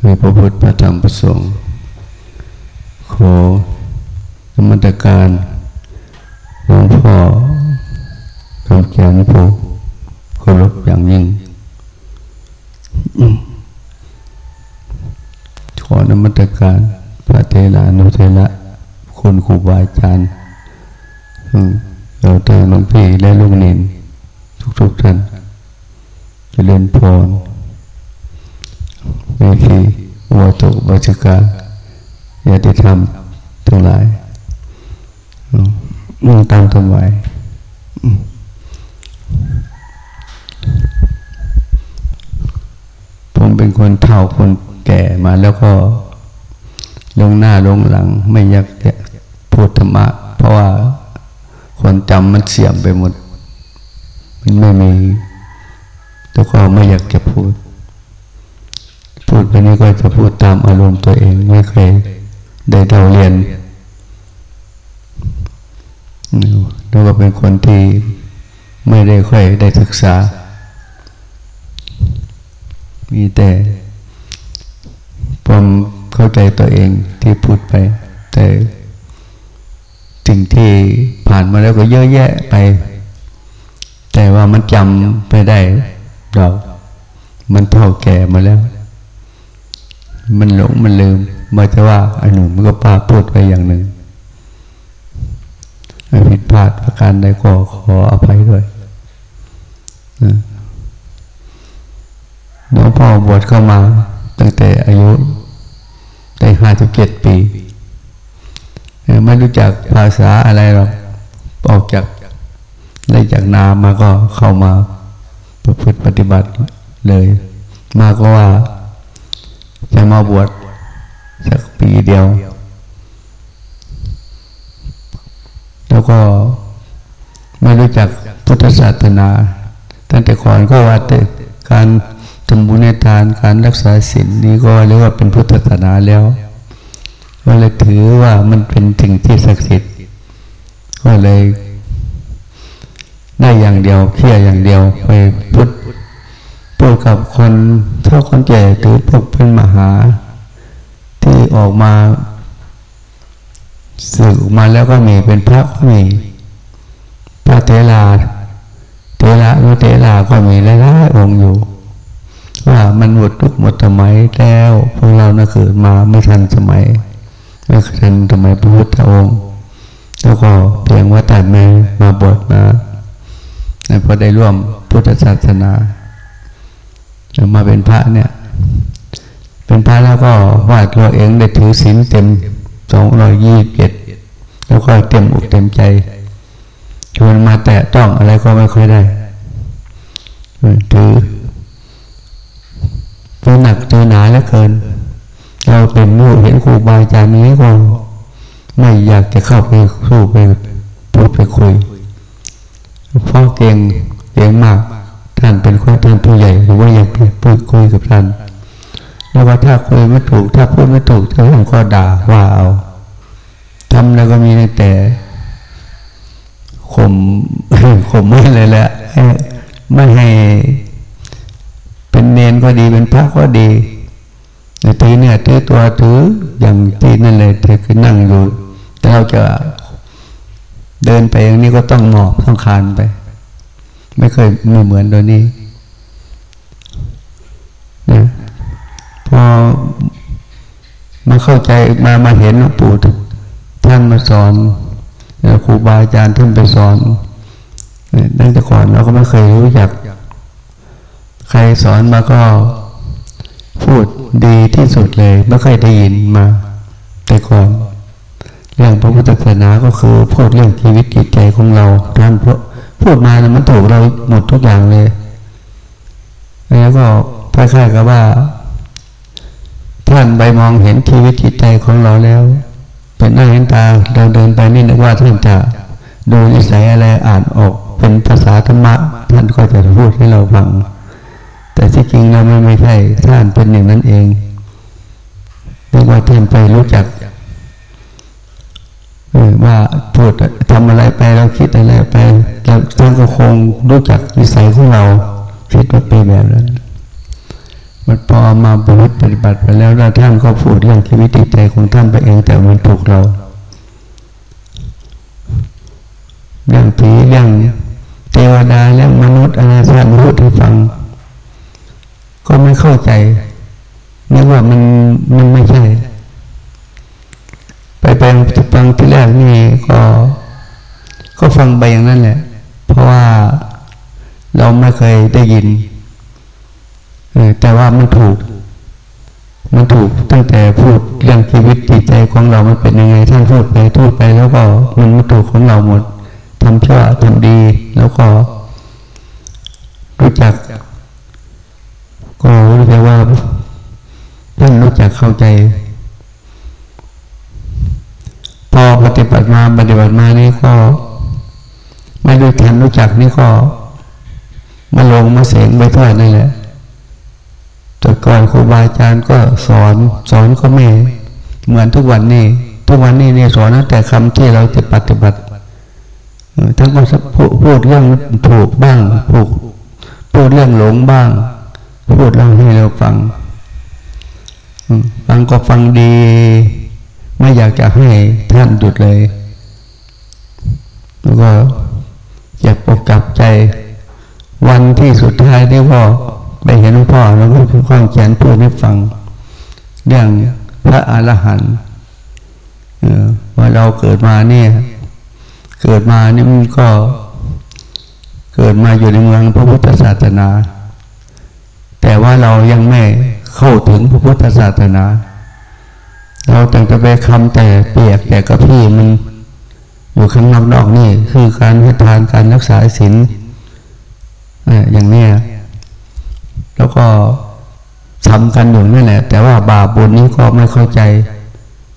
ให้พระพุทธพระธรรมพระสงฆ์ขอนมัตการหลวงพ่อคำแกนผู้เคารพอย่างยิ่ง ขอนมัตการพระเทระนุเทระคุณครูบาอาจารย์เราแต่หลวงพี่และลุงนินทุกๆท่านจะเล่นพร เวทีวัตุบัจกาญาติธรรมทั้งหลายมุ่งตามทำไว้ผมเป็นคนเฒ่าคนแก่มาแล้วก็ลงหน้าลงหลัง ไม่อยากจะพูดธรรมะ เพราะว่าคนจำมันเสียมไปหมด มันไม่มี แล้วก็ไม่อยากจะพูด พูดไปนี้ก็จะพูดตามอารมณ์ตัวเองไม่เคยได้เราเรียนแล้วก็เป็นคนที่ไม่ได้ค่อยได้ศึกษา มีแต่ผมเข้าใจตัวเองที่พูดไป แต่สิ่งที่ผ่านมาแล้วก็เยอะแยะไป แต่ว่ามันจำไปได้เรามันเท่าแก่มาแล้ว มันหลงมันลืมมาจะว่าไอ้หนุ่มมันก็ป้าพูดไปอย่างหนึ่งผิดพลาดประการใดก็ขออภัยด้วยหลวงพ่อบวชเข้ามาตั้งแต่อายุได้ห้าสิบเจ็ดปี ไม่รู้จักภาษาอะไรหรอกออกจากได้จากนามาก็เข้ามาประพฤติปฏิบัติเลย มาก็ว่า จะมาบวชสักปีเดียว แล้วก็ไม่รู้จักพุทธศาสนา ตั้งแต่ก่อนก็ว่าแต่การทำบุญในทานการรักษาศีลนี้ก็เรียกว่าเป็นพุทธศาสนาแล้ว ก็เลยถือว่ามันเป็นสิ่งที่ศักดิ์สิทธิ์ก็เลยได้อย่างเดียวเคี่ยอย่างเดียวไปพุทธ พูดกับคนเท่าคนแก่หรือพวกเป็นมหา ที่ออกมาสึกมาแล้วก็มีเป็นพระก็มีพระเทลาเทระนุเทลาก็มีหลายๆองค์อยู่ ว่ามันหมดทุกหมดสมัยแล้วพวกเรานะเกิดมาไม่ทันสมัยไม่ทันสมัยพระพุทธองค์ แล้วก็เพียงว่าแต่แม่มาบวชมาพอได้ร่วมพุทธศาสนา มาเป็นพระเนี่ย เป็นพระแล้วก็วาดตัวเองได้ถือศีลเต็มสองร้อยยี่สิบเจ็ดแล้วก็เต็มอกเต็มใจ ชวนมาแตะต้องอะไรก็ไม่ค่อยได้ถือตัวหนักตัวหนาแล้วเกิน เราเป็นลูกเห็นครูบาอาจารย์นี้ก็ไม่อยากจะเข้าไปสู้ไปพูดไปคุยเพราะเก่งเก่งมาก ท่านเป็นคนท่านผู้ใหญ่หรือว่ายากพูดคุยกับท่านแล้วว่าถ้าคุยไม่ถูก ถ้าพูดไม่ถูกท่านก็ด่าว่าเอาทำแล้วก็มีแต่ข่มข่มไม่เลยแหละไม่ให้เป็นเนนก็ดีเป็นพระก็ดีแต่ทีเนี่ยถือตัวถืออย่างทีนั่นเลยเธอคือนั่งอยู่แต่เราจะเดินไปอย่างนี้ก็ต้องหมอบต้องคานไป ไม่เคยไม่เหมือนตัวนี้นะพอมาเข้าใจมามาเห็นหลวงปู่ท่านมาสอนครูบาอาจารย์ท่านไปสอนตั้งแต่ก่อนเราก็ไม่เคยรู้จัก ใครสอนมาก็พูดดีที่สุดเลยไม่เคยได้ยินมา แต่ก่อน เรื่องพระพุทธศาสนาก็คือพูดเรื่องชีวิตจิตใจของเราท่านพู พูดมานะมันถูกเราหมดทุกอย่างเลย แล้วก็คล้ายๆกับว่าท่านไปมองเห็นชีวิตจิตใจของเราแล้ว เป็นหน้าเห็นตาเราเดินไปนี่นึกว่าท่านจะดูนิสัยอะไรอ่านออกเป็นภาษาธรรมะ ท่านก็จะพูดให้เราฟัง แต่ที่จริงเราไม่ไม่ใช่ท่านเป็นอย่างนั้นเองเรียกว่าท่านไปรู้จัก ว่าพูดทำอะไรไปเราคิดอะไรไปเราท่านก็คงรู้จักวิสัยของเราคิดว่าเป็นแบบนั้นมันพอมาบวชปฏิบัติไปแล้วแล้วท่านก็พูดเรื่องชีวิตจิตใจของท่านไปเองแต่มันถูกเราเรื่องผีเรื่องเทวดาเรื่องมนุษย์อะไรท่านพูดให้ฟัง ก็ไม่เข้าใจนึกว่ามันมันไม่ใช่ ไปไปฟังที่แรกนี่ก็ ก็ฟังไปอย่างนั้นแหละ เพราะว่าเราไม่เคยได้ยินแต่ว่ามันถูก มันถูกตั้งแต่พูดเรื่องชีวิตจิตใจของเรามันเป็นยังไงท่านพูดไปพูดไปแล้วก็มันมาถูกของเราหมดทำชั่วทำดี แล้วก็ รู้จัก ก็รู้จักว่าท่านรู้จักเข้าใจ พอปฏิบัติมาปฏิบัติมานี่ก็ ไม่รู้ทันรู้จักนี่ก็ มาลงมาเสียงไปทั่วนั่นแหละแต่ก่อนครูบาอาจารย์ก็สอนสอนก็ไม่เหมือนทุกวันนี้ ทุกวันนี้เนี่ยสอนนะแต่คำที่เราจะปฏิบัติทั้งก็พูดเรื่องถูกบ้างผูกพูดเรื่องหลงบ้าง พูดเรื่องให้เราฟังฟังก็ฟังดี ไม่อยากจะให้ท่านหยุดเลย แล้วก็อยากปกกับใจ วันที่สุดท้ายที่พ่อไปเห็นหลวงพ่อแล้วก็คือความเขียนพูดให้ฟัง เรื่องพระอรหันต์ว่าเราเกิดมาเนี่ย เกิดมานี่มันก็เกิดมาอยู่ในเมืองพระพุทธศาสนา แต่ว่าเรายังไม่เข้าถึงพระพุทธศาสนา เราแต่งจะไปคำแต่เปียกแต่กระพี่มันอยู่ข้างนอกนอกนี่คือการให้ทานการรักษาศีลอย่างนี้แล้วก็ทำกันอยู่นั่นแหละ แต่ว่าบาปบุญนี้ก็ไม่เข้าใจ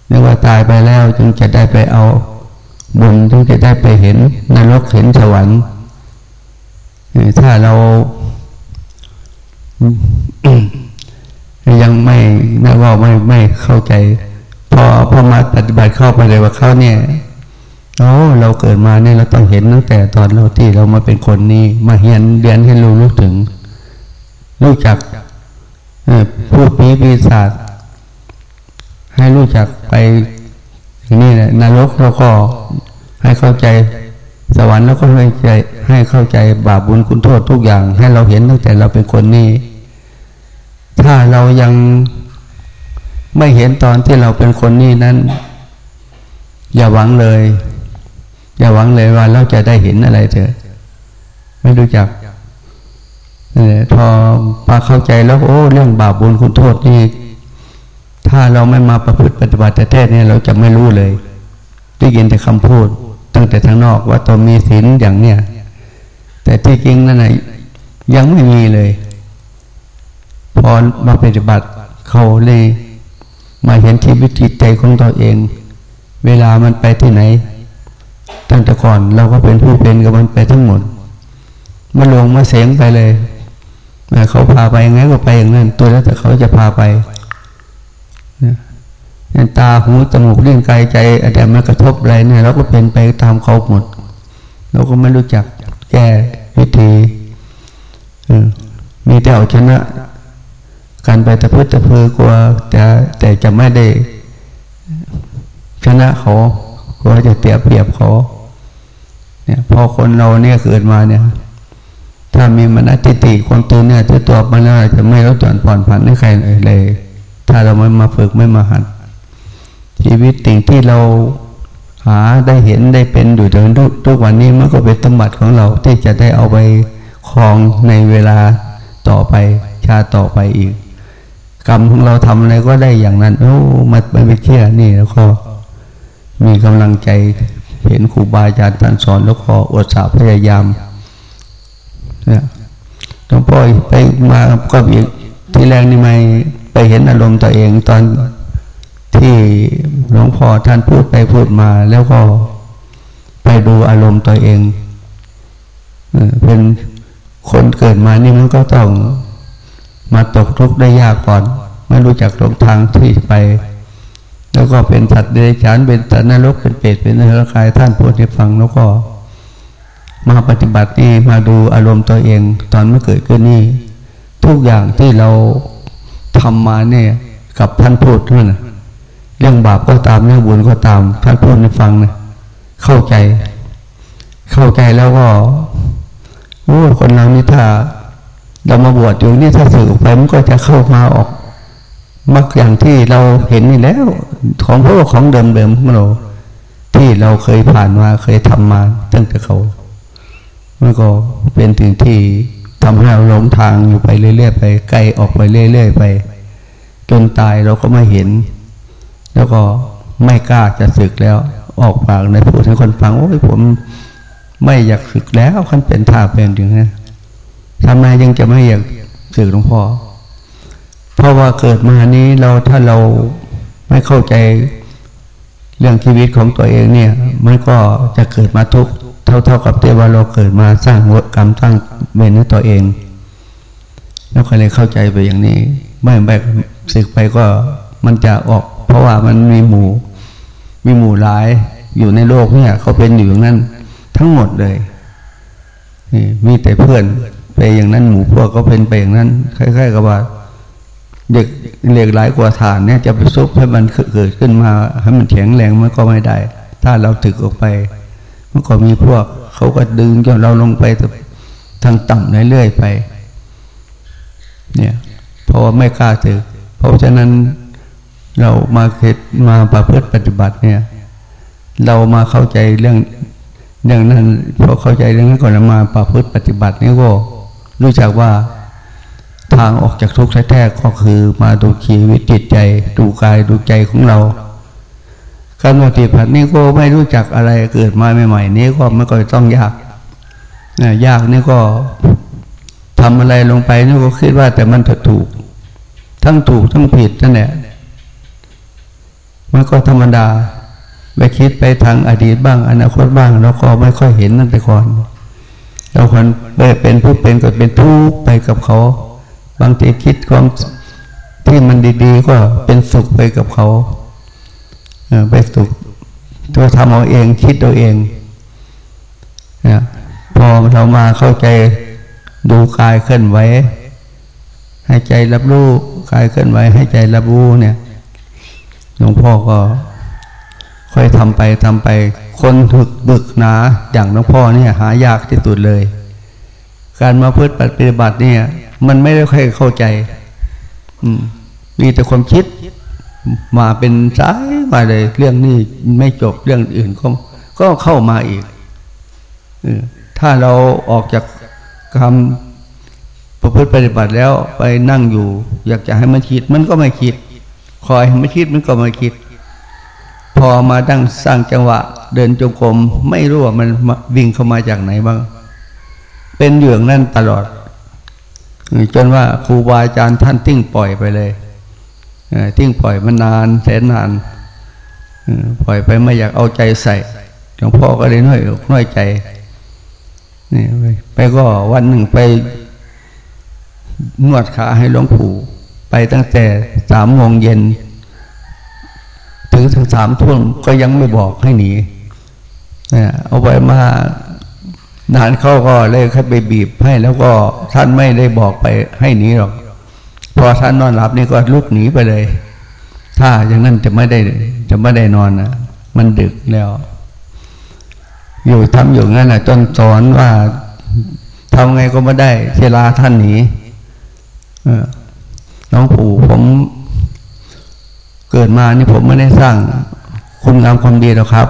นึกว่าตายไปแล้วจึงจะได้ไปเอาบุญจึงจะได้ไปเห็นนรกเห็นสวรรค์ถ้าเรายังไม่นักว่าไม่ไม่เข้าใจ พอพอมาปฏิบัติเข้าไปเลยว่าเขาเนี่ยโอ้เราเกิดมาเนี่ยเราต้องเห็นตั้งแต่ตอนเราที่เรามาเป็นคนนี้ มาเรียนเรียนให้รู้รู้ถึง รู้จักพูดปีปีศาจให้รู้จักไปอย่างนี้แหละนรกเราก็ให้เข้าใจสวรรค์แล้วก็ให้ใจให้เข้าใจบาปบุญคุณโทษทุกอย่าง ให้เราเห็นตั้งแต่เราเป็นคนนี้ ถ้าเรายัง ไม่เห็นตอนที่เราเป็นคนนี้นั้น อย่าหวังเลย อย่าหวังเลยว่าเราจะได้เห็นอะไรเถอะ ไม่รู้จักพอพาเข้าใจแล้วโอ้ เรื่องบาปบุญคุณโทษนี่ถ้าเราไม่มาประพฤติปฏิบัติแท้เนี่ยเราจะไม่รู้เลยได้ยินแต่คำพูด ตั้งแต่ทางนอกว่าตัวมีศีลอย่างเนี้ยแต่ที่จริงนั่นไหนยังไม่มีเลย พอมาปฏิบัติเขาเลย มาเห็นชีวิจิตใจของตัวเอง เวลามันไปที่ไหน ตั้งแต่ก่อนเราก็เป็นผู้เป็นกับมันไปทั้งหมดมาลงมาเสียงไปเลยเขาพาไปยังไงก็ไปอย่างนั้น ตัวแล้วแต่เขาจะพาไปเนี่ยตาหูจมูกเลี้ยงกายใจอะไรมันกระทบอะไรเนี่ยเราก็เป็นไปตามเขาหมด เราก็ไม่รู้จักแก้วิธีมีแต่เอาชนะ การไปตะพื้ตะพือกลัวแต่แต่จะไม่ได้ชนะเขากลัวจะเปรียบเปรียบเขาเนี่ยพอคนเราเนี่ยเกิดมาเนี่ย ถ้ามีมนติติความตัวเนี่ยที่ตัวมันแล้วจะไม่ลดหย่อนผ่อนผันให้ใครเลย ถ้าเราไม่มาฝึกไม่มาหัด ชีวิตสิ่งที่เราหาได้เห็นได้เป็นอยู่ถึงทุกวันนี้มันก็เป็นสมบัติของเราที่จะได้เอาไปครองในเวลาต่อไปชาต่อไปอีก กรรมของเราทำอะไรก็ได้อย่างนั้น โอ้มันไม่เชื่อนี่แล้วก็มีกำลังใจเห็นครูบาอาจารย์ท่านสอนแล้วก็อดสาพยายามเนี่ยหลวงพ่อไปมาก็อีกที่แรกนี่ไม่ไปเห็นอารมณ์ตัวเองตอนที่หลวงพ่อท่านพูดไปพูดมาแล้วก็ไปดูอารมณ์ตัวเองเป็นคนเกิดมานี่มันก็ต้อง มาตกทุกข์ได้ยากก่อน ไม่รู้จักหลงทางที่ไป แล้วก็เป็นสัตว์เดรัจฉานเป็นสัตว์นรกเป็นเปรตเป็นนรกายท่านพูดให้ฟังแล้วก็ มาปฏิบัตินี่มาดูอารมณ์ตัวเอง ตอนเมื่อเกิดขึ้นนี่ทุกอย่างที่เราทำมาเนี่ยกับท่านพูดนั่นนะเรื่องบาปก็ตามเรื่องบุญก็ตามท่านพูดให้ฟังนะเข้าใจ เข้าใจแล้วก็โอ้คนเรานี่ถ้า เรามาบวชอยู่นี่ถ้าสื่อไปมันก็จะเข้ามาออก มักอย่างที่เราเห็นนี่แล้ว ของพวกของเดิมๆของเราที่เราเคยผ่านมาเคยทำมาตั้งแต่เขา มันก็เป็นสิ่งที่ทำให้เราหลงทางอยู่ไปเรื่อยๆไปไกลออกไปเรื่อยๆไป จนตายเราก็ไม่เห็น แล้วก็ไม่กล้าจะศึกแล้วออกปากในผู้ให้คนฟังโอ้ยผมไม่อยากศึกแล้วขั้นเป็นท่าเป็นอย่างนี้ ทำไมยังจะไม่อยากศึกหลวงพ่อ เพราะว่าเกิดมานี้เราถ้าเราไม่เข้าใจเรื่องชีวิตของตัวเองเนี่ยมันก็จะเกิดมาทุกข์เท่าๆกับที่ว่าเราเกิดมาสร้างวกรรมสร้างเวรให้ตัวเองแล้วก็เลยเข้าใจไปอย่างนี้ ไม่ไปศึกไปก็มันจะออก เพราะว่ามันมีหมู่มีหมู่หลายอยู่ในโลกเนี่ยเขาเป็นอยู่อย่างนั้น ทั้งหมดเลยมีแต่เพื่อน ไปอย่างนั้นหมู่พวกก็เป็นไปอย่างนั้นคล้ายๆกับว่าเด็กเหล็กหลายกว่าฐานเนี่ยจะไปซุบให้มันเกิดขึ้นมาให้มันแข็งแรงมันก็ไม่ได้ ถ้าเราถึกออกไปมันก็มีพวก เขาก็ดึงจนเราลงไปทางต่ำเรื่อยๆไป เนี่ยเพราะว่าไม่กล้าถึก เพราะฉะนั้นเรามาเคิดมาประพฤติปฏิบัติเนี่ย เรามาเข้าใจเรื่องเรื่องนั้นพอเข้าใจเรื่องนั้นก่อนมาประพฤติปฏิบัตินี่ก็ รู้จักว่าทางออกจากทุกข์แท้ๆก็คือมาดูชีวิตจิตใจ ดูกายดูใจของเราการปฏิบัตินี่ก็ไม่รู้จักอะไรเกิดมาใหม่ๆนี้ก็ไม่ก็ต้องยากนะยากนี่ก็ทำอะไรลงไปนี่ก็คิดว่าแต่มันถูก ทั้งถูกทั้งผิดนั่นแหละมันก็ธรรมดาไปคิดไปทางอดีตบ้าง อนาคตบ้างเราก็ไม่ค่อยเห็นนั่นแต่ก่อน เราคนเป็นผู้เป็นก็เป็นทุกข์ไปกับเขา บางทีคิดของที่มันดีๆ ก็เป็นสุขไปกับเขาไปสุขตัวทำเอาเองคิดเอาเองนะพอเรามาเข้าใจดูกายเคลื่อนไหวให้ใจรับรู้กายเคลื่อนไหวให้ใจรับรู้เนี่ยหลวงพ่อก็ค่อยทำไปทำไป คนถึกบึกหนาอย่างหลวงพ่อเนี่ยหายากที่สุดเลย การมาพืชปฏิบัติเนี่ย มันไม่ได้ค่อยเข้าใจมีแต่ความคิด มาเป็นสายมาเลย เรื่องนี้ไม่จบเรื่องอื่นก็ก็เข้ามาอีกถ้าเราออกจากคำประพฤติปฏิบัติแล้วไปนั่งอยู่ อยากจะให้มันคิด มันก็ไม่คิด คอยให้มันคิดมันก็ไม่คิด พอมาตั้งสร้างจังหวะ เดินจงกรมไม่รู้ว่ามันวิ่งเข้ามาจากไหนบ้าง เป็นอยู่องนั้นตลอด จนว่าครูบาอาจารย์ท่านทิ้งปล่อยไปเลยทิ้งปล่อยมานานแสนนานปล่อยไปไม่อยากเอาใจใส่หลวงพ่อก็เลยน้อยอกน้อยใจนี่ไปก็วันหนึ่งไปนวดขาให้หลวงปู่ไปตั้งแต่สามโมงเย็น ถึงถึงสามทุ่มก็ยังไม่บอกให้หนีเอาไปมานานเขาก็เลยค่ไปบีบให้แล้วก็ท่านไม่ได้บอกไปให้หนีหรอก พอท่านนอนหลับนี่ก็ลุกหนีไปเลย ถ้าอย่างนั้นจะไม่ได้จะไม่ได้นอนนะมันดึกแล้ว อยู่ทำอยู่งั้นนะจนสอนว่าทำไงก็ไม่ได้เวลาท่านหนีน้องปู่ผม เกิดมานี่ผมไม่ได้สร้างคุณงามความดีหรอกครับ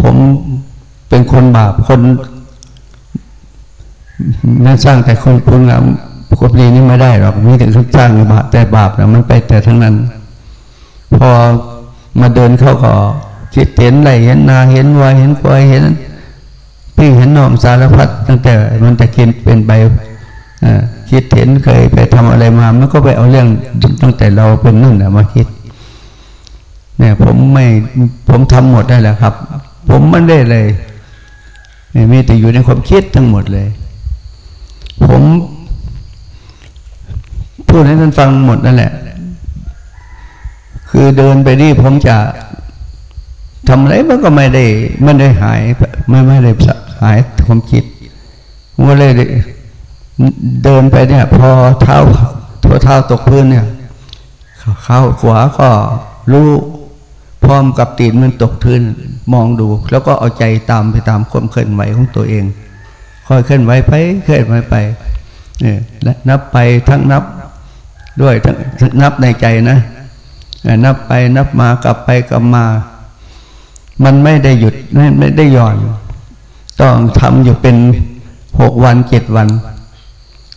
ผมเป็นคนบาปคนนั่นสร้างแต่คนคุณงามคนดีนี่ไม่ได้หรอกมีแต่สร้างบาปแต่บาปนะมันไปแต่ทั้งนั้น พอมาเดินเข้าก็คิดเห็นไรเห็นนาเห็นวายเห็นควายเห็นพี่เห็นน้องสารพัดตั้งแต่มันจะคิดเป็นไปคิดเห็นเคยไปทำอะไรมา มันก็ไปเอาเรื่องตั้งแต่เราเป็นนั่นแหละมาคิด เนี่ยผมไม่ผมทำหมดได้แล้วครับ ผมไม่ได้เลยมีแต่อยู่ในความคิดทั้งหมดเลย ผมพูดให้ท่านฟังหมดนั่นแหละ คือเดินไปนี่ผมจะทำอะไรมันก็ไม่ได้ไม่ได้หายไม่ไม่ได้หายความคิดว่าเลยเดินไปเนี่ย พอเท้าทั่วเท้าตกพื้นเนี่ยเข้าขวาก็รู้ พร้อมกับตีนมันตกพื้นมองดู แล้วก็เอาใจตามไปตามความเคลื่อนไหวของตัวเอง ค่อยเคลื่อนไหวไปเคลื่อนไหวไปเนี่ยนับไปทั้งนับด้วยทั้งนับในใจนะนับไปนับมากลับไปกลับมา มันไม่ได้หยุดไม่ไม่ได้หย่อน ต้องทำอยู่เป็นหกวันเจ็ดวัน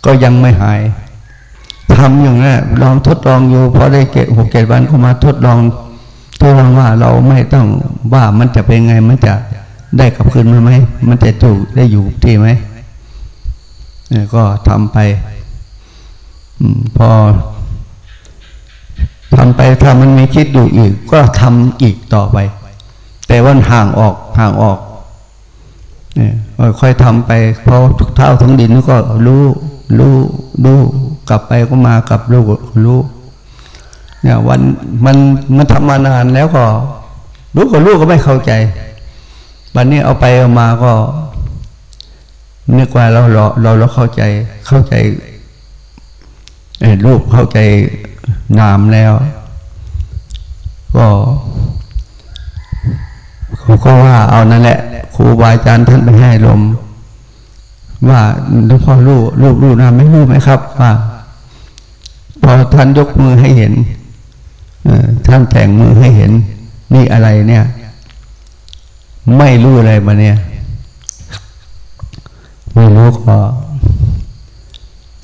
ก็ยังไม่หายทำอย่างนี้ลองทดลองอยู่พอได้เจ็ดหกเจ็ดวันก็มาทดลอง ทดลองว่าเราไม่ต้องว่ามันจะเป็นไงมันจะได้กลับคืนมาไหมมันจะถูกได้อยู่ที่ไหมก็ทำไปพอทำไปถ้ามันมีคิดอยู่อีก ก็ทำอีกต่อไป แต่ว่าห่างออกห่างออกค่อยทำไปพอทุกเท่าทั้งดินก็รู้รู้รู้กลับไปก็มากลับรู้รู้ เนี่ยวันมันมันทำมานานแล้วก็รู้ก็รู้ก็ไม่เข้าใจ วันนี้เอาไปเอามาก็นึกว่าเราเราเราเราเข้าใจเข้าใจรูปเข้าใจนามแล้ว ก็เขาก็ว่าเอานั่นแหละครูบาอาจารย์ท่านไปให้ลม ว่าหลวงพ่อรู้รูปรู้นามไม่รู้ไหมครับว่าพอท่านยกมือให้เห็น ท่านแต่งมือให้เห็น นี่อะไรเนี่ย ไม่รู้อะไรมาเนี่ย ไม่รู้ก็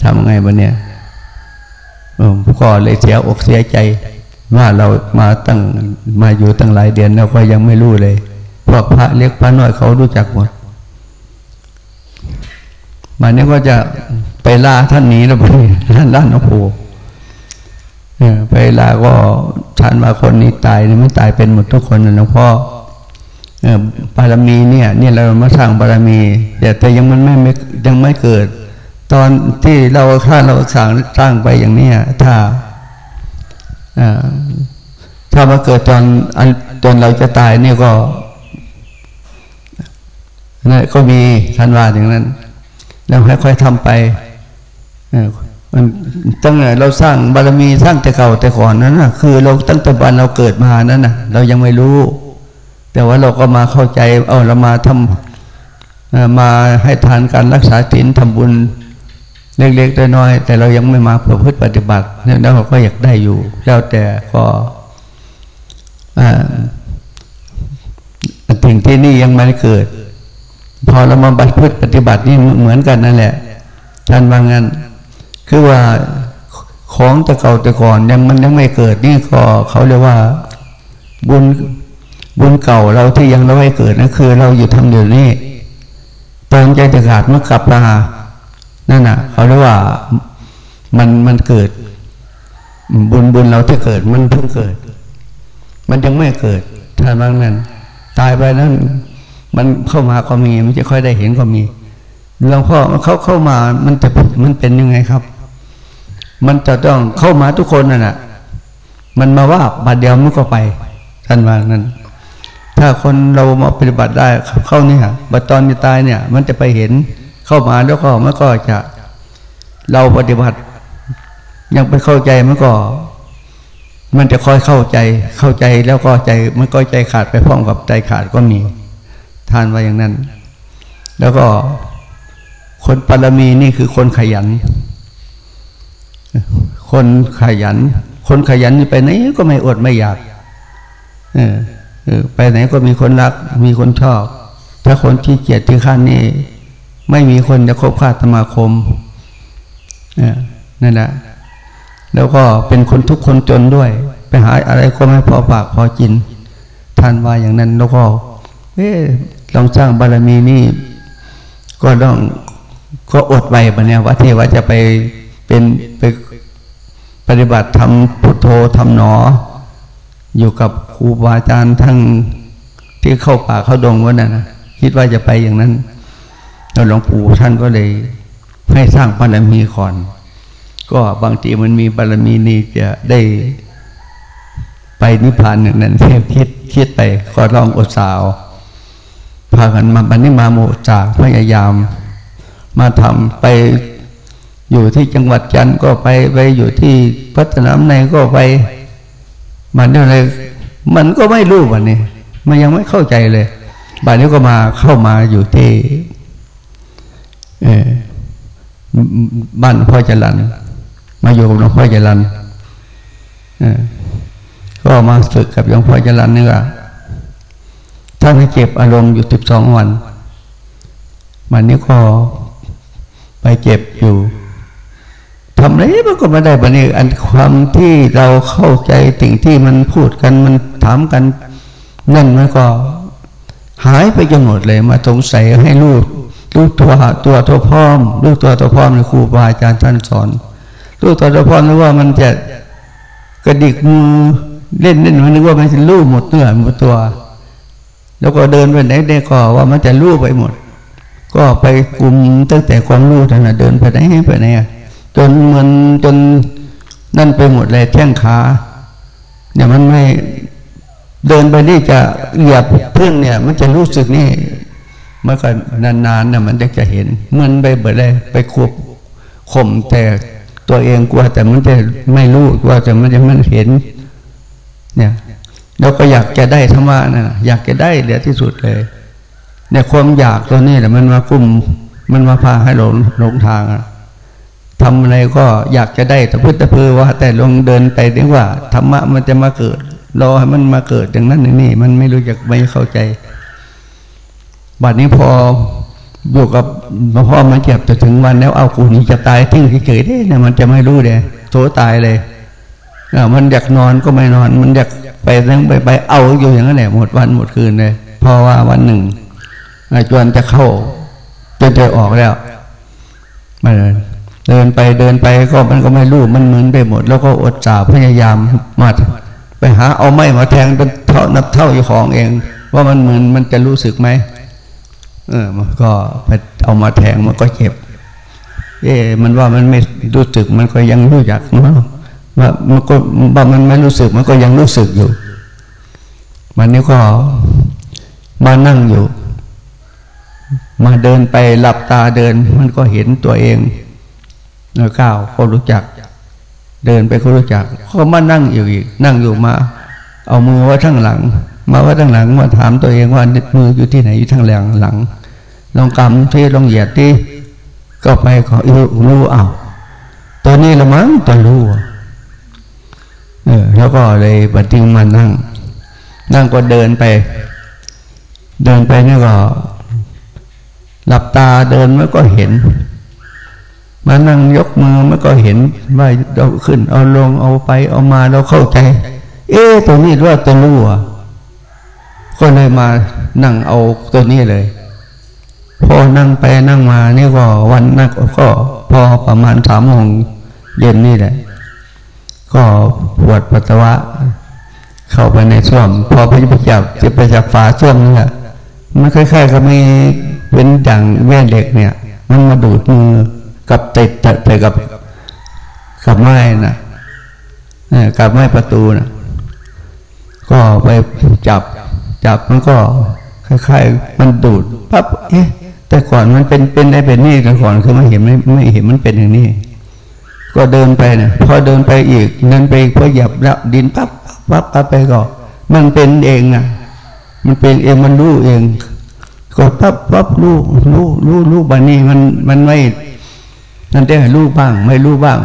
ทำไงมาเนี่ยก็เลยเสียอกเสียใจ ว่าเรามาตั้งมาอยู่ตั้งหลายเดือนแล้วก็ยังไม่รู้เลยพวกพระเล็กพระน้อยเขารู้จักหมดมาเนี้ก็จะไปล่าท่านนี้แล้วไปท่านล้านนโพไปลาก็ท่านมาคนนี้ตายไม่ตายเป็นหมดทุกคนนะหลวงพ่อบารมีเนี่ยนี่เรามาสร้างบารมี แต่แต่ยังมันไม่ยังไม่เกิด ตอนที่เราถ้าเราสร้างสร้างไปอย่างนี้ถ้าถ้ามาเกิดตอนตอนเราจะตายนี่ก็นั่นก็มีท่านว่าอย่างนั้นเราค่อยๆทำไป มันตั้งแต่เราสร้างบารมีสร้างแต่เก่าแต่ก่อนนั้นนะคือเราตั้งแต่บันเราเกิดมานั้นนะเรายังไม่รู้ แต่ว่าเราก็มาเข้าใจ เอาเรามาทำมาให้ทานการรักษาศีลทำบุญเล็กๆน้อยๆแต่เรายังไม่มาประพฤติปฏิบัติเนี่ยเราก็อยากได้อยู่ แล้วแต่ก็สิ่งที่นี่ยังไม่เกิด พอเรามาบัตรพฤติปฏิบัตินี่เหมือนกันนั่นแหละท่านว่างั้น คือว่าของแต่เก่าแต่ก่อนยังมันยังไม่เกิดนี่ก็เขาเรียกว่าบุญบุญเก่าเราที่ยังเราไม่เกิดนั่นคือ เราอยู่ทำอยู่นี่ตอนใจจะขาดเมื่อกลับมานั่นน่ะ เขาเรียกว่ามันมันเกิด บุญบุญเราที่เกิดมันเพิ่งเกิด มันยังไม่เกิดถ้าบางนั้น ตายไปนั้น มันเข้ามาก็มี มันจะค่อยได้เห็นก็มีหลวงพ่อเขาเข้ามามันจะมันเป็นยังไงครับ มันจะต้องเข้ามาทุกคนน่ะมันมาว่าบาดเดียวมันก็ไปท่านว่านั้น ถ้าคนเรามาปฏิบัติได้เข้าเนี่ยบัดตอนจะตายเนี่ย มันจะไปเห็นเข้ามาแล้วก็มันก็จะ เราปฏิบัติ ยังไปเข้าใจมันก็ มันจะค่อยเข้าใจ เข้าใจแล้วก็ใจ มันก็ใจขาดไปพร้อมกับใจขาดก็มีทานว่าอย่างนั้น แล้วก็คนปรมีนี่คือคนขยัน คนขยัน คนขยันไปไหนก็ไม่อดไม่อยากเออไปไหนก็มีคนรัก มีคนชอบ ถ้าคนที่เกียจที่ข้านนี่ไม่มีคนจะคบค้าสมาคมนั่นแหละแล้วก็เป็นคนทุกคนจนด้วย ไปหาอะไรก็ไม่พอปากพอกินท่านว่าอย่างนั้นแล้วก็เอ๊ลองสร้างบารมีนี่ ก็ต้องก็อดไว้ปะเนี่ยว่าที่ว่าจะไป เป็นไปปฏิบัติทำพุทโธทำหนอ อยู่กับครูบาอาจารย์ทั้งที่เข้าป่าเข้าดงวันนั้นนะคิดว่าจะไปอย่างนั้นแล้วหลวงปู่ท่านก็เลยให้สร้างบารมีก่อน ก็บางทีมันมีบารมีนี้จะได้ไปนิพพานอย่างนั้นเทพคิดคิดไปก็ลองอดสาวพากันมาบันนี้มาโมจากพยายาม มาทำไป อยู่ที่จังหวัดจันทร์ก็ไปไปอยู่ที่พัฒนาในก็ไป มันอะไรมันก็ไม่รู้วันนี้ มันยังไม่เข้าใจเลยบัดนี้ก็มาเข้ามาอยู่ที่บ้านพ่อจรันมาอยู่กับหลวงพ่อจรันก็มาฝึกกับหลวงพ่อจรันนี่ว่าท่านให้เก็บอารมณ์อยู่สิบสองวันวันนี้ก็ไปเจ็บอยู่ ทำอะไรมันก็ไม่ได้บันนี้อันความที่เราเข้าใจสิ่งที่มันพูดกันมันถามกันนั่นมันก็หายไปจนหมดเลยมาสงสัยให้ลูกลูกตัวตัวตัวพร้อมลูกตัวตัวพร้อมในครูบาอาจารย์ท่านสอนลูกตัวตัวพร้อมนึกว่ามันจะกระดิกมือเล่นเล่นมันนึกว่ามันจะลูกหมดเนื้อหมดตัว แล้วก็เดินไปไหนได้ก็ว่ามันจะลูกไปหมด ก็ไปกลุ่มตั้งแต่ความรู้นั่นแหะเดินไปไหนไปไหน จนมันจนนั่นไปหมดเลยแท่งขาเนี่ยมันไม่เดินไปนี่จะเหยียบพึ่งเนี่ย มันจะรู้สึกนี่เมื่อก่อนนานๆเนี่ยมันจะเห็น มันไปเบิดเลยไปควบข่มแต่ตัวเองกลัวแต่มันจะไม่รู้กลัวแต่มันจะมันเห็น เนี่ยเราก็อยากจะได้ธรรมะนะอยากจะได้เดี๋ยวที่สุดเลยเนี่ยความอยากตัวนี้แหละมันมากุ้มมันมาพาให้หลงหลงทางอะ ทำอะไรก็อยากจะได้แต่พุทธเพือว่า แต่ลงเดินไปเรียกว่าธรรมะมันจะมาเกิดรอให้มันมาเกิดอย่างนั้นอย่างนี้มันไม่รู้จักไม่เข้าใจ บัดนี้พออยู่กับพ่อมาเจ็บจะถึงวันแล้วเอากูนี้จะตายทิ้งเฉยๆได้เนี่ยมันจะไม่รู้เลยโถตายเลยมันอยากนอนก็ไม่นอน มันอยากไปนั่งไปไปเอาอยู่อย่างนั้นแหละหมดวันหมดคืนเลยเพราะว่าวันหนึ่งจวนจะเข้าจนจะออกแล้วมาเลย เดินไปเดินไปก็มันก็ไม่รู้มันเหมือนไปหมด แล้วก็อดจ่าพยายามมาไปหาเอาไม้มาแทงเป็นเท่านับเท่าอยู่ของเอง ว่ามันเหมือนมันจะรู้สึกไหมเออมันก็ไปเอามาแทงมันก็เจ็บ เอ๊มันว่ามันไม่รู้สึกมันก็ยังรู้จักเนาะว่ามันก็ว่ามันไม่รู้สึกมันก็ยังรู้สึกอยู่ มันนี้ก็มานั่งอยู่ มาเดินไปหลับตาเดิน มันก็เห็นตัวเอง ก้าวก็รู้จัก เดินไปก็รู้จักก็มานั่งอยู่อีก นั่งอยู่มา เอามือไว้ทั้งหลัง มาไว้ทั้งหลังมาถามตัวเองว่ามืออยู่ที่ไหนอยู่ทั้งหลังหลังลองกำที่ลองเหยียดที่ก็ไปขอรู้เอาตัวนี้ละมั้งตัวรู้เออแล้วก็เลยบัดทิ้งมานั่ง นั่งก็เดินไป เดินไปนี่ก็ หลับตาเดินมันก็เห็น มานั่งยกมือมันก็เห็นว่าเราขึ้น เอาลงเอาไปเอามาเราเข้าใจ เอ๊ตัวนี้ว่าตัวรู้อะก็เลยมานั่งเอาตัวนี้เลย พอนั่งไปนั่งมานี่ก็วันนั่งก็พอประมาณสามโมงเย็นนี่แหละ ก็ปวดปัสสาวะ เข้าไปในช่วม พอไปจับจะไปจับฝาช่วมนี่แหละมันคล้ายๆกับไม่เป็นดังแม่เด็กเนี่ย มันมาดูดมือ กับติดไปกับกับไม้นะกับไม้ประตูนะก็ไปจับจับมันก็คล้ายๆ มันดูดปั๊บเอ๊ะแต่ก่อนมันเป็นเป็นได้เป็นนี่แต่ก่อนคือไม่เห็นไม่ไม่เห็นมันเป็นอย่างนี้ ก็เดินไปนะพอเดินไปอีกเดินไปพอหยับแล้วดินปั๊บปั๊บปั๊บไปก็มันเป็นเองอะมันเป็นเองมันรู้เอง ก็ปั๊บปั๊บรู้รู้รู้รู้บันนี้มันมันไม่ นั่นได้รู้บ้าง ไม่รู้บ้าง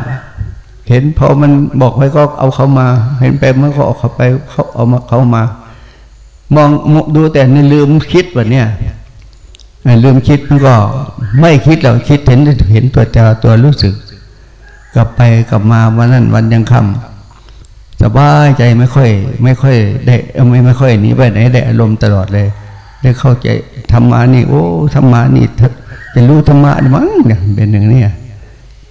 เห็นพอมันบอกไปก็เอาเขามา เห็นไปมันก็เอาเขาไปเขาเอามาเขามา มองดูแต่ในลืมคิดแบบเนี้ยลืมคิดมันก็ไม่คิดเราคิดเห็นเห็นตัวเจ้าตัวรู้สึก กลับไปกลับมาวันนั้นวันยังคำสบายใจไม่ค่อย ไม่ค่อยได้ไม่ไม่ค่อยหนีไปไหนได้อารมณ์ตลอดเลย ได้เข้าใจธรรมานี่ โอ้ธรรมานี่จะรู้ธรรมะมั้งเนี่ยเป็นอย่างนี้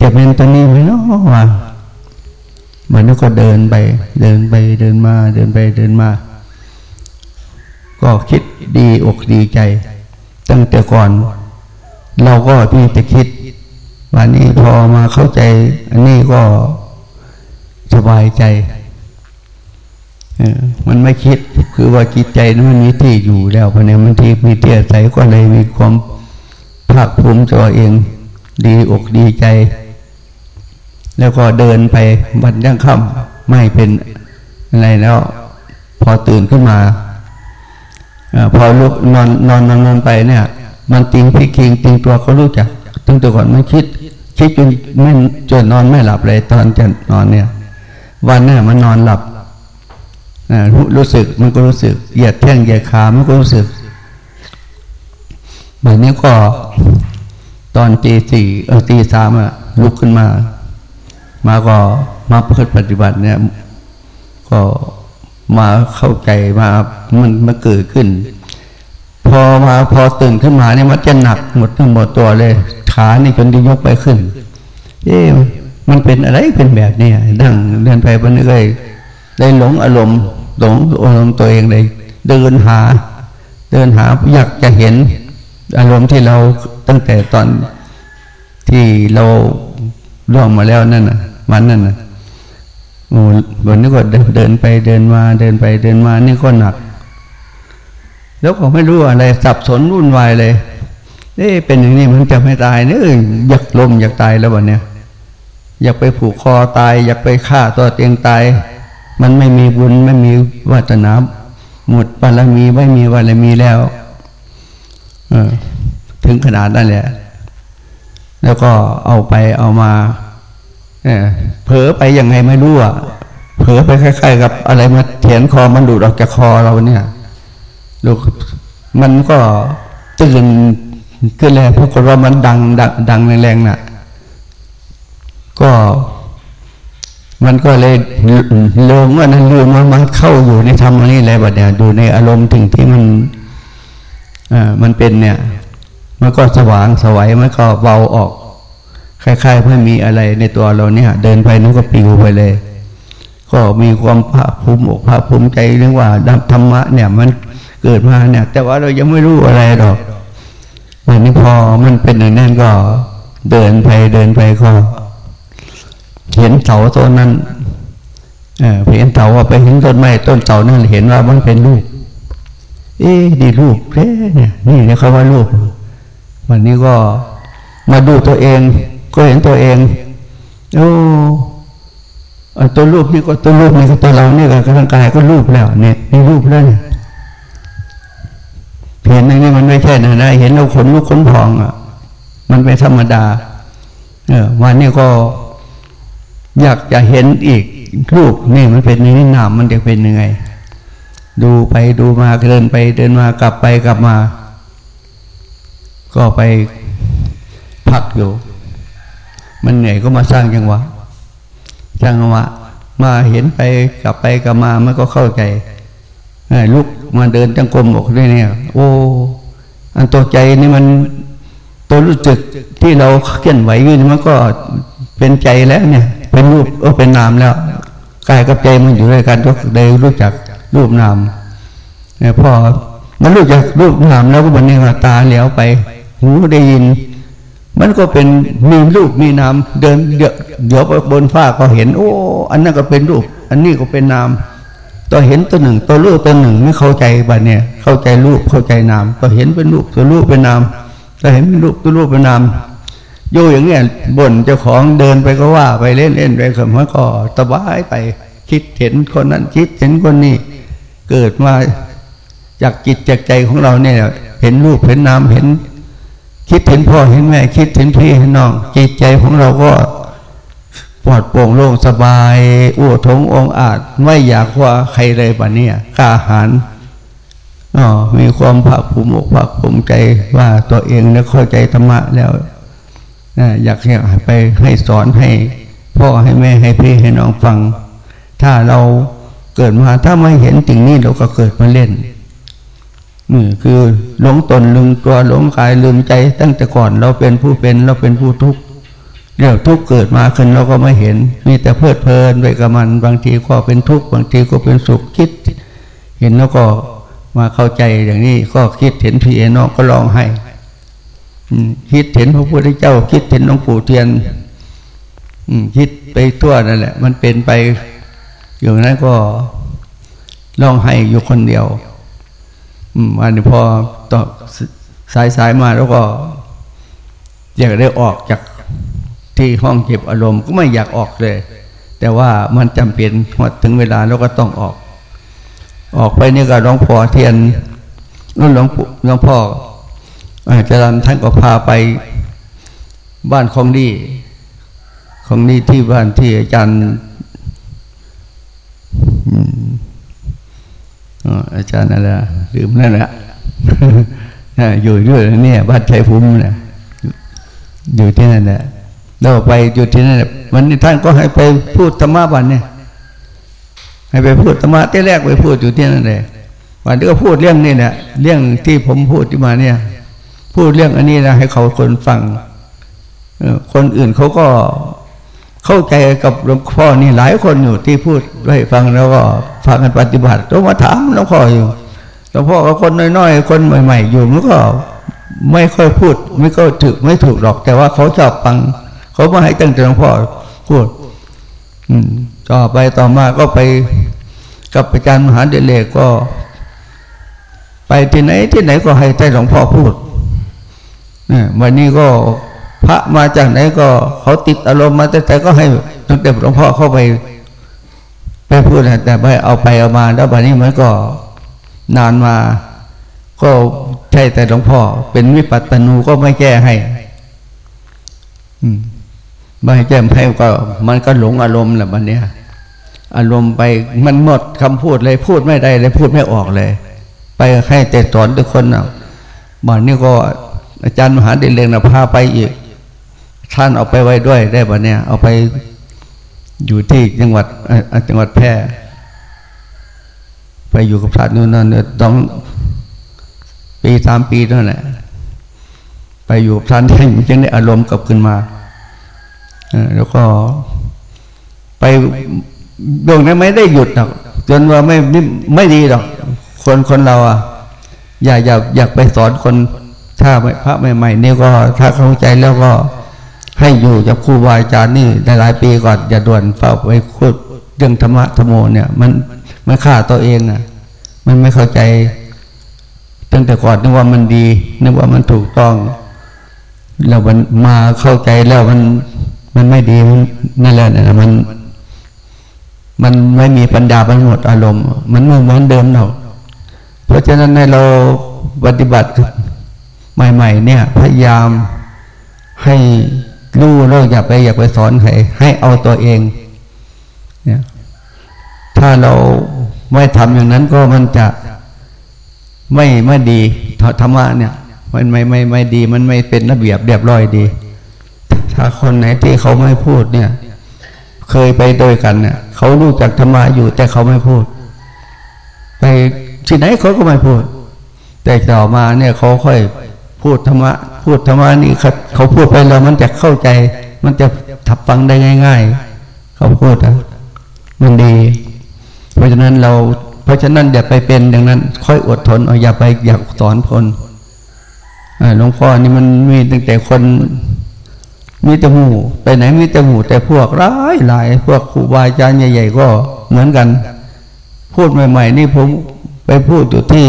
จะเป็นตัวนี้ไหมเนาะว่ามันก็เดินไป เดินไปเดินมา เดินไปเดินมา ก็คิดดีอกดีใจ ตั้งแต่ก่อน เราก็พี่จะคิดวันนี้พอมาเข้าใจ อันนี้ก็สบายใจมันไม่คิดคือว่าจิตใจนั้นมันมีที่อยู่แล้วเพราะนี้มันที่มีเตี้ยใจก็เลยมีความภาคภูมิใจเอง ดีอกดีใจ แล้วก็เดินไปวันยังค่ำไม่เป็นอะไรแล้ว พอตื่นขึ้นมาอพอลุกนอนนอนนอนนอนไปเนี่ย มันติงพิกิงติงตัวเขารู้จักตั้งแต่ก่อนไม่คิด คิดจนไม่จนนอนไม่หลับเลยตอนจะนอนเนี่ย วันนี้มันนอนหลับรู้สึกมันก็รู้สึกเหยียดแข้งเหยียดขามันก็รู้สึกแบบนี้ก็ตอนตีสี่เออตีสามอะลุกขึ้นมา มาก็มาเพื่อปฏิบัติเนี่ย ก็มาเข้าใจมามันมาเกิดขึ้น พอมาพอตื่นขึ้นมาเนี่ยมันจะหนักหมดทั้งหมดตัวเลย ขานี่จนที่ยกไปขึ้น เอ๊ะมันเป็นอะไรเป็นแบบนี้ดังเดินไปบนนี้เลยได้หลงอารมณ์หลงอารมณ์ตัวเองเลย เดินหา เดินหาอยากจะเห็น อารมณ์ที่เราตั้งแต่ตอนที่เราล่วงมาแล้วนั่นน่ะ มันนั่นนะโอ้วันนี้ก็เดินไปเดินมาเดินไปเดินมานี่ก็หนัก แล้วก็ไม่รู้อะไร สับสนวุ่นวายเลยเอ๊เป็นอย่างนี้มันจะไม่ตายเนื้ออยากลมอยากตายแล้ววันเนี้ยอยากไปผูกคอตาย อยากไปฆ่าตัวเองตาย มันไม่มีบุญไม่มีวาสนาหมดบารมีไม่มีบารมีแล้วถึงขนาดนั้นแหละ แล้วก็เอาไปเอามา เผลอไปยังไงไม่รู้อะเผลอไปคล้ายๆกับ อะไรมาเถียนคอมันดูดออกจากคอเราเนี่ยลูกมันก็ตื่นขึ้นเลยพวกเรามันดังดังดังแรงๆน่ะ ก็ มันก็เลยลงว่านั้นลืมมันมันเข้าอยู่ในธรรมนี้แหละบัดเนี่ยดูในอารมณ์ถึงที่มันอ่ามันเป็นเนี่ย มันก็สว่างสวัยมันก็เบาออก คล้ายๆไม่มีอะไรในตัวเราเนี่ย เดินไปนู้นก็ปิวไปเลย ก็มีความภาคภูมิอกภาคภูมิใจเรื่องว่าธรรมะเนี่ยมันเกิดมาเนี่ย แต่ว่าเรายังไม่รู้อะไรหรอกวันนี้พอมันเป็นอย่างนั้นก็ เดินไปเดินไปก็ เห็นเสาต้นนั้นเออเห็นเสาว่าไปเห็นต้นไม้ต้นเสานั่นเห็นว่ามันเป็นลูกเอ๊ดีลูกเอ๊เนี่ยนี่เนี่ยเขาว่าลูกวันนี้ก็มาดูตัวเอง ก็เห็นตัวเองโอ้ตัวรูปนี่ก็ตัวรูปนี่ก็ตัวเราเนี่ยกับร่างกายก็รูปแล้วเนี่ยนี่รูปแล้วเนี่ยเห็นอย่างนี้มันไม่ใช่นะนะเห็นเราขนลุกขนพองอะ มันเป็นธรรมดา เออวันนี้ก็อยากจะเห็นอีกรูปนี่มันเป็นนี้นามมันจะเป็นยังไง ดูไปดูมาเดินไปเดินมากลับไปกลับมา ก็ไปพักอยู่ มันเหนื่อยก็มาสร้างจังหวะสร้างจังหวะ มาเห็นไปกลับไปกลับมามันก็เข้าใจลุกมาเดินจังกรมบอกด้วยเนี่ย โอ้อันตัวใจนี่มันตัวรู้สึกที่เราเคลื่อนไหวอยู่มันก็เป็นใจแล้วเนี่ย เป็นรูปเออเป็นนามแล้วกายกับใจมันอยู่ด้วยกันก็ได้รู้จักรูปนามเนี่ยพอมันรู้จักรูปนามแล้วก็มันเนี่ยตาเหลียวไป หูได้ยิน มันก็เป็นมีรูปมีนามเดินเดี๋ยวเดี๋ยวบนฟ้าก็เห็น โอ้ อันนั้นก็เป็นรูป อันนี้ก็เป็นนามตัวเห็นตัวหนึ่ง ตัวรูปตัวหนึ่งไม่เข้าใจบัดเนี่ยเข้าใจรูปเข้าใจนามตัวเห็นเป็นรูปตัวรูปเป็นนามตัวเห็นเป็นรูปตัวรูปเป็นนามโยอย่างเงี้ยบ่นเจ้าของเดินไปก็ว่าไปเล่นเล่นไปเขมันก็สบายไป คิดเห็นคนนั้นคิดเห็นคนนี้ เกิดมาจากจิตจากใจของเราเนี่ย เห็นรูปเห็นนามเห็น คิดเห็นพ่อเห็นแม่ คิดเห็นพี่เห็นน้อง จิตใจของเราก็ปลอดโปร่งโล่งสบายอ้วทงองอาจ ไม่อยากว่าใครเลยปะเนี่ยกล้าหาญอ๋อมีความภาคภูมิอกภาคภูมิใจว่าตัวเองเนี่ยเข้าใจธรรมะแล้วอยากให้ไปให้สอนให้ พ่อให้แม่ให้พี่ให้น้องฟัง ถ้าเราเกิดมาถ้าไม่เห็นสิ่งนี้เราก็เกิดมาเล่น นี่คือหลงตนลืมตัวหลงกายลืมใจ ตั้งแต่ก่อนเราเป็นผู้เป็นเราเป็นผู้ทุกข์เรื่องทุกข์เกิดมาขึ้นเราก็ไม่เห็น มีแต่เพลิดเพลินไปกับมันบางทีก็เป็นทุกข์บางทีก็เป็นสุขคิด เห็นแล้วก็มาเข้าใจอย่างนี้ก็คิดเห็นพี่เอนอกก็ร้องให้คิดเห็นพระพุทธเจ้า คิดเห็นหลวงปู่เทียนคิดไปทั่วนั่นแหละ มันเป็นไป อย่างนั้นก็ร้องให้อยู่คนเดียว อันนี้พอต่อสายสายมาแล้วก็อยากได้ออกจากที่ห้องเก็บอารมณ์ก็ไม่อยากออกเลย แต่ว่ามันจำเป็นว่าถึงเวลาเราก็ต้องออก ออกไปนี่ก็หลวงพ่อเทียนนั่นหลวงปู่หลวงพ่ออาจารย์ท่านก็พาไปบ้านของดีของดีที่บ้านที่อาจารย์ อาจารย์อะไรลืมนั่นแหละอยู่ด้วยเนี่ยบ้านชัยภูมิเนี่ยอยู่ที่นั่นแหละเราไปอยู่ที่นั่นวันนี้ท่านก็ให้ไปพูดธรรมะวันเนี่ยให้ไปพูดธรรมะที่แรกไปพูดอยู่ที่นั่นเลยวันนี้ก็พูดเรื่องนี้เนี่ยเรื่องที่ผมพูดที่มาเนี่ย พูดเรื่องอันนี้นะให้เขาคนฟังคนอื่นเขาก็ เข้าใจกับหลวงพ่อนี่หลายคนอยู่ที่พูดให้ฟังแล้วก็ฟังกันปฏิบัติต้องมาถามหลวงพ่ออยู่หลวงพ่อก็คนน้อยๆ คนใหม่ ๆ อยู่มันก็ไม่ค่อยพูด ไม่ก็ถึกไม่ถูกหรอก แต่ว่าเขาชอบฟัง เขาไม่ให้ตั้งใจหลวงพ่อพูด อืมต่อไปต่อมาก็ไปกับอาจารย์มหาเดเลกก็ ไปที่ไหนที่ไหนก็ให้ใจหลวงพ่อพูดเนี่ยวันนี้ก็ พระมาจากไหนก็เขาติดอารมณ์มาแต่แต่ก็ให้ตั้งแต่หลวงพ่อเข้าไปไปพูดแต่ไปเอาไปเอามา แล้ววันนี้มันก็นานมา ก็ใช่แต่หลวงพ่อ เป็นวิปัตตนูก็ไม่แก้ให้ไม่แก้ให้ก็ มันก็หลงอารมณ์แหละวันนี้อารมณ์ไปมันหมดคำพูดเลยพูดไม่ได้เลยพูดไม่ออกเลย ไปให้แต่สอนทุกคนนะวันนี้ก็อาจารย์มหาเดลเลงนะพาไปอีก ท่านเอาไปไว้ด้วยได้ปะเนี่ย เอาไปอยู่ที่จังหวัดจังหวัดแพร่ ไปอยู่กับท่านนู่นนั่นต้องปีสามปีนั่นแหละไปอยู่กับท่านท่านจึงได้อารมณ์กลับขึ้นมาแล้วก็ไปดวงนั้นไม่ได้หยุดหรอกจนว่าไม่ไม่ดีหรอก คนคนเราอะอย่าอย่าอยากไปสอนคนถ้าพระใหม่ๆนี่ก็ถ้าเข้าใจแล้วก็ ให้อยู่กับครูบาอาจารย์นี่หลายปีก่อนอย่าด่วนเฝ้าไปคุดเรื่องธรรมะธรรมโมเนี่ย มันมันฆ่าตัวเองอะ มันไม่เข้าใจตั้งแต่ก่อนนึกว่ามันดีนึกว่ามันถูกต้อง แล้วมันมาเข้าใจแล้วมันมันไม่ดีนั่นแหละนะมัน มันไม่มีปัญญามันหมดอารมณ์ มันไม่เหมือนเดิมหรอกเพราะฉะนั้นในเราปฏิบัติใหม่ ๆ เนี่ย พยายามให้ รู้เลิกอย่าไปอย่าไปสอนใครให้เอาตัวเอง เนี่ย ถ้าเราไม่ทำอย่างนั้นก็มันจะไม่ไม่ดีธรรมะเนี่ย มันไม่ไม่ไม่ดี มันไม่เป็นระเบียบเรียบร้อยดี ถ้าคนไหนที่เขาไม่พูดเนี่ย เคยไปโดยกันเนี่ยเขารู้จักธรรมะอยู่ แต่เขาไม่พูด ไปที่ไหนเขาก็ไม่พูด แต่ต่อมาเนี่ยเขาค่อย พูดธรรมะพูดธรรมะนี่เขาเขาพูดไปแล้วมันจะเข้าใจ มันจะทับฟังได้ง่าย ๆ เขาพูดอะมันดี เพราะฉะนั้นเราเพราะฉะนั้นอย่าไปเป็นอย่างนั้น ค่อยอดทนอย่าไปอยากสอนคนหลวงพ่อนี่มันมีตั้งแต่คนมีแต่หมู่ไปไหนมีแต่หมู่แต่พวกร้ายหลายพวกครูบาอาจารย์ใหญ่ ๆ ก็เหมือนกัน พูดใหม่ ๆ นี่ผมไปพูดอยู่ที่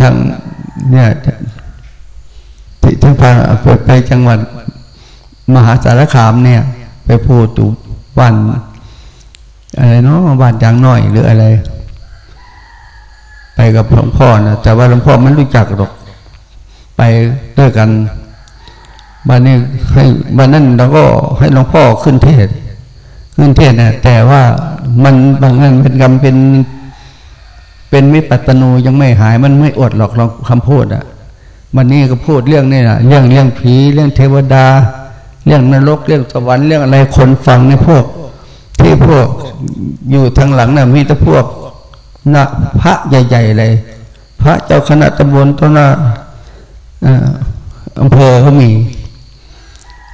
ทางเนี่ยที่ที่พาไปจังหวัดมหาสารคามเนี่ย ไปพูดตูวันอะไรเนาะบ้านยางน้อยหรืออะไร ไปกับหลวงพ่อนะแต่ว่าหลวงพ่อไม่รู้จักหรอก ไปด้วยกันบ้านนี้ให้บ้านนั้นเราก็ให้หลวงพ่อขึ้นเทศขึ้นเทศนะแต่ว่ามันบางนั้นเป็นกรรมเป็น เป็นมิปัตโนยังไม่หายมันไม่อดหรอกลองคำพูดอะวันนี้ก็พูดเรื่องนี่แหละเรื่องเรื่องผีเรื่องเทวดา เรื่องนรกเรื่องสวรรค์เรื่องอะไรคนฟังในพวก ที่พวกอยู่ทางหลังน่ะมีแต่พวกนะพระใหญ่ๆเลย พระเจ้าคณะตำบลตนาอำเภอเขามี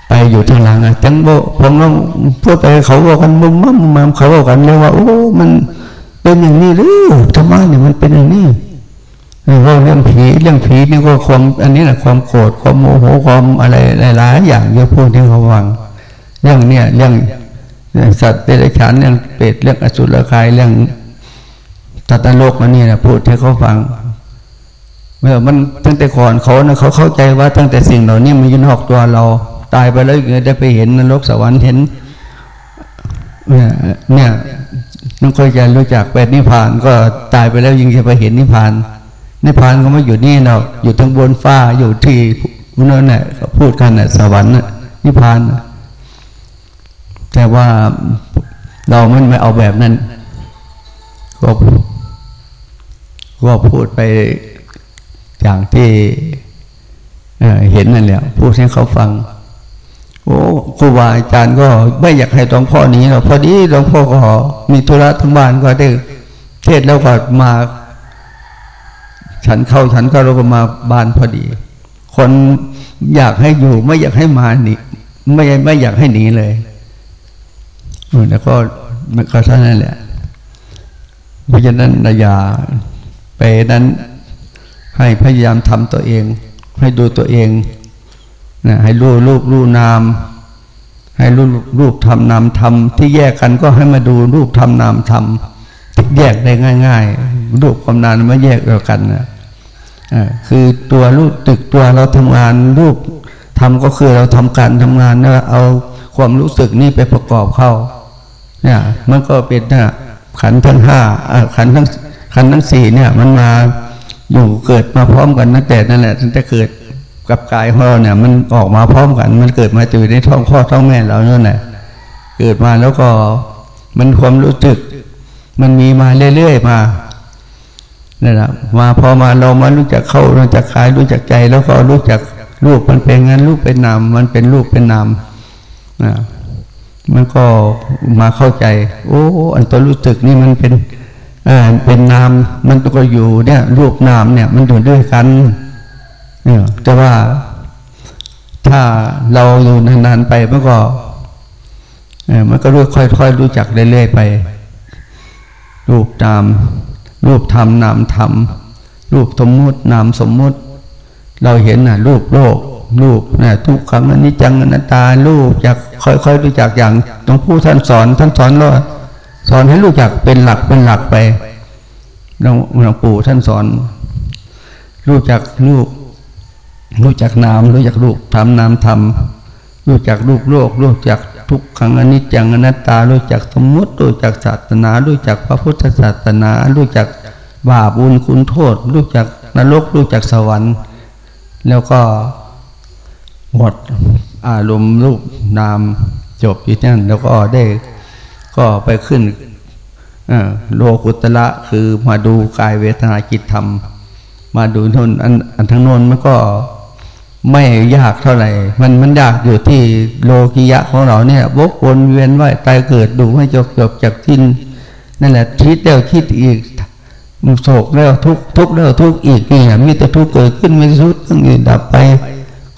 ไปอยู่ทางหลังอะจังโบผมต้องพูดไปเขาบอกกันมุมมั่มมามเขาบอกกันเลยว่าโอ้มัน เป็นอย่างนี้หรือธรรมะเนี่ยมันเป็นอย่างนี้เราเรื่องผีเรื่องผีนี่ก็ความอันนี้แหละความโกรธความโมโหความอะไรหลายๆอย่างเยอะพวกที่เขาวังเรื่องเนี้ยเรื่องสัตว์เดรัจฉานเรื่องเปรตเรื่องอสุรกายเรื่องตัตโลกอันนี้นะพูดให้เขาฟังเมื่อมันตั้งแต่ก่อนเขานะเขาเข้าใจว่าตั้งแต่สิ่งเหล่านี้มันยู่นอกตัวเรา ตายไปแล้วได้ไปเห็นนรกสวรรค์เห็นเนี่ยเนี่ยน้องก็จะรู้จักไปนิพพานก็ตายไปแล้วยังจะไปเห็นนิพพานนิพพานก็ไม่อยู่นี่เนาอยู่ทั้งบนฟ้าอยู่ที่นั่นแหละพูดกันน่ะสวรรค์นิพพานแต่ว่าเราไม่ไม่เอาแบบนั้นก็ก็พูดไปอย่างที่เห็นนั่นแหละพูดให้เขาฟัง โอ้ครูบาอาจารย์ก็ไม่อยากให้หลวงพ่อนี้หรอกพอดีหลวงพ่อก็มีธุระทั้งบ้านก็ได้เทศแล้วก็มา ฉันเข้าฉันก็เราก็มาบ้านพอดี คนอยากให้อยู่ไม่อยากให้มาหนีไม่ไม่อยากให้หนีเลยแล้วก็มันก็เท่านั้นแหละเพราะฉะนั้นอย่าไปนั้นให้พยายามทำตัวเอง ให้ดูตัวเอง นะให้รู้รูปรู้นาม ให้รู้รูปทำนามทำที่แยกกันก็ให้มาดูรูปทำนามทำแยกได้ง่าย ๆ รูปความนามไม่แยกเดียวกันนะคือตัวรูปตึกตัวเราทำงานรูปทำก็คือเราทำการทำงานนะเอาความรู้สึกนี่ไปประกอบเข้าเนี่ยมันก็เป็นนะขันทั้งห้าขันทั้งขันทั้งสี่เนี่ย มันมาอยู่เกิดมาพร้อมกันตั้งแต่นั่นแหละตั้งแต่เกิด กับกายของเราเนี่ย มันออกมาพร้อมกัน มันเกิดมาอยู่ในท้องพ่อท้องแม่เราเนี่ยแหละเกิดมาแล้วก็มันความรู้สึก มันมีมาเรื่อยๆมานี่แหละมาพอมาเรามารู้จักเข้ารู้จักกายรู้จักใจ แล้วก็รู้จักรูปมันเป็นงั้นรูปเป็นนามมันเป็นรูปเป็นนามนะมันก็มาเข้าใจ โอ้อันตัวรู้สึกนี่มันเป็นอ่าเป็นนามมันก็อยู่เนี่ย รูปนามเนี่ย มันอยู่ด้วยกัน แต่ว่าถ้าเราอยู่นานๆไปมันก็มันก็รู้ค่อยๆรู้จักเรื่อยๆไป รูปนาม รูปธรรมนามธรรม รูปสมมุตินามสมมุติ เราเห็นน่ะรูปโลก รูปนะทุกขังอนิจจังอนัตตา รูปจากค่อยๆรู้จักอย่างหลวงปู่ท่านสอนท่านสอนว่าสอนให้รู้จักเป็นหลักเป็นหลักไปหลวงหลวงปู่ท่านสอน รู้จักรูป รู้จักนามรู้จักรูปทำนามทำรู้จักรูปโลก รู้จักทุกขังอนิจจังอนัตตา รู้จักสมมติ รู้จักศาสนา รู้จักพระพุทธศาสนา รู้จักบาปบุญคุณโทษ รู้จักนรก รู้จักสวรรค์ แล้วก็หมดอารมณ์รูปนามจบที่นั่นแล้วก็ได้ก็ไปขึ้นโลกุตละคือมาดูกายเวทนาจิตธรรม มาดูทนอันอันทั้งนนมันก็ ไม่ยากเท่าไหร่ มันมันยากอยู่ที่โลกิยะของเราเนี่ยบกวนเวียนว่าตายเกิดดูไม่จบจบจากทิ้นนั่นแหละคิดแล้วคิดอีกโศกแล้วทุกทุกแล้วทุกอีกนี่มีแต่ทุกเกิดขึ้นไม่สุดต้องอยู่ดับไป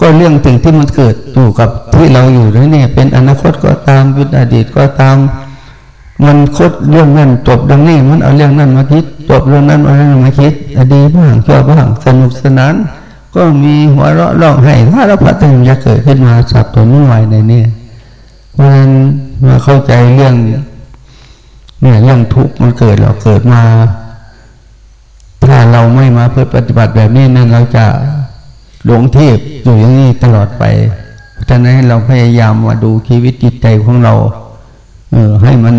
ก็เรื่องสิ่งที่มันเกิดอยู่กับที่เราอยู่แล้วเนี่ย เป็นอนาคตก็ตามเป็นอดีตก็ตาม มันคดเรื่องนั้นจบดังนี้มันเอาเรื่องนั้นมาคิดจบเรื่องนั้นเอาเรื่องนั้นมาคิด อดีบ้างชั่วบ้างสนุกสนาน ก็มีหัวเราะร้องไห้ถ้าเราพัฒนาจะเกิดขึ้นมาสับตัวนุ่ไหวในนี้เพราะฉะนั้นมาเข้าใจเรื่องเนี่ยเรื่องทุกข์มันเกิดเราเกิดมา ถ้าเราไม่มาเพื่อปฏิบัติแบบนี้นั่นเราจะหลงเทพอยู่อย่างนี้ตลอดไปฉะนั้นเราพยายามมาดูชีวิตจิตใจของเรา เออให้มัน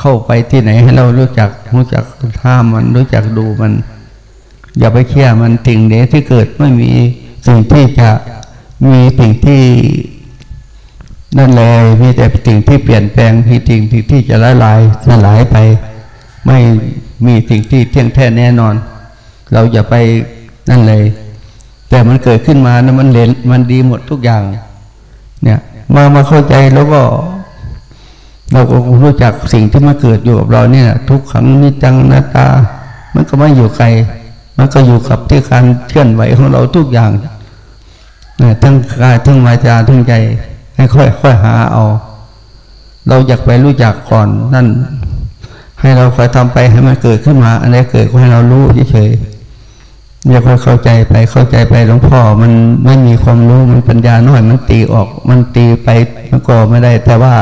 เข้าไปที่ไหนให้เรารู้จักรู้จักท่ามันรู้จักดูมัน อย่าไปเชื่อมันสิ่งเดที่เกิดไม่มีสิ่งที่จะมีสิ่งที่นั่นเลยมีแต่สิ่งที่เปลี่ยนแปลงมีสิ่งที่จะละลายสลายไป ไม่มีสิ่งที่เที่ยงแท้แน่นอน เราอย่าไปนั่นเลย แต่มันเกิดขึ้นมานะมันเลนมันดีหมดทุกอย่าง เนี่ย มามาเข้าใจแล้วก็ เราก็รู้จักสิ่งที่มาเกิดอยู่กับเราเนี่ย ทุกขังนิจังนาตา มันก็ไม่อยู่ไกล มันก็อยู่กับที่การเคลื่อนไหวของเราทุกอย่างทั้งกายทั้งวาจาทั้งใจให้ค่อยค่อยหาเอา เราอยากไปรู้จักก่อนนั่น ให้เราคอยทำไปให้มันเกิดขึ้นมาอะไรเกิดก็ให้เรารู้เฉยอย่าค่อยเข้าใจไปเข้าใจไปหลวงพ่อมันไม่มีความรู้มันปัญญาน้อยมันตีออก มันตีไปมันก็ไม่ได้ แต่ว่า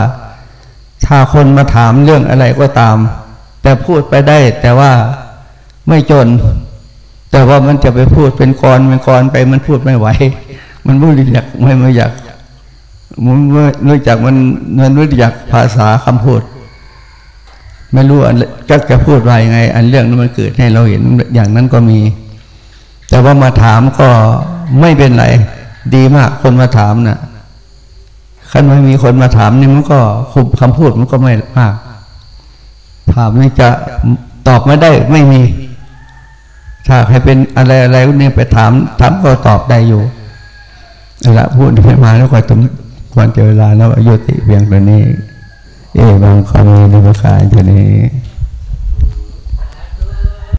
ถ้าคนมาถามเรื่องอะไรก็ตาม แต่พูดไปได้ แต่ว่าไม่จน แต่ว่ามันจะไปพูดเป็นกรเป็นกรไปมันพูดไม่ไหว มันไม่อยากไม่ไม่อยากมันรู้จักมันมันรู้จักภาษาคำพูด ไม่รู้อันก็จะพูดว่ายังไง อันเรื่องนั้นมันเกิดให้เราเห็นอย่างนั้นก็มี แต่ว่ามาถามก็ไม่เป็นไร ดีมากคนมาถามนะ่ะคันไม่มีคนมาถามนี่มันก็คุมคำพูดมันก็ไม่มาก ถามนี่จะตอบไม่ได้ไม่มี ถ้าใครเป็นอะไรอะไรเนี่ยไปถาม ถามก็ตอบได้อยู่ละพูดไม่มาแล้วก็ต้องควรเจอเวลาแล้วยุติเพียงตัวนี้ เอวังคามีนิพพานตัวนี้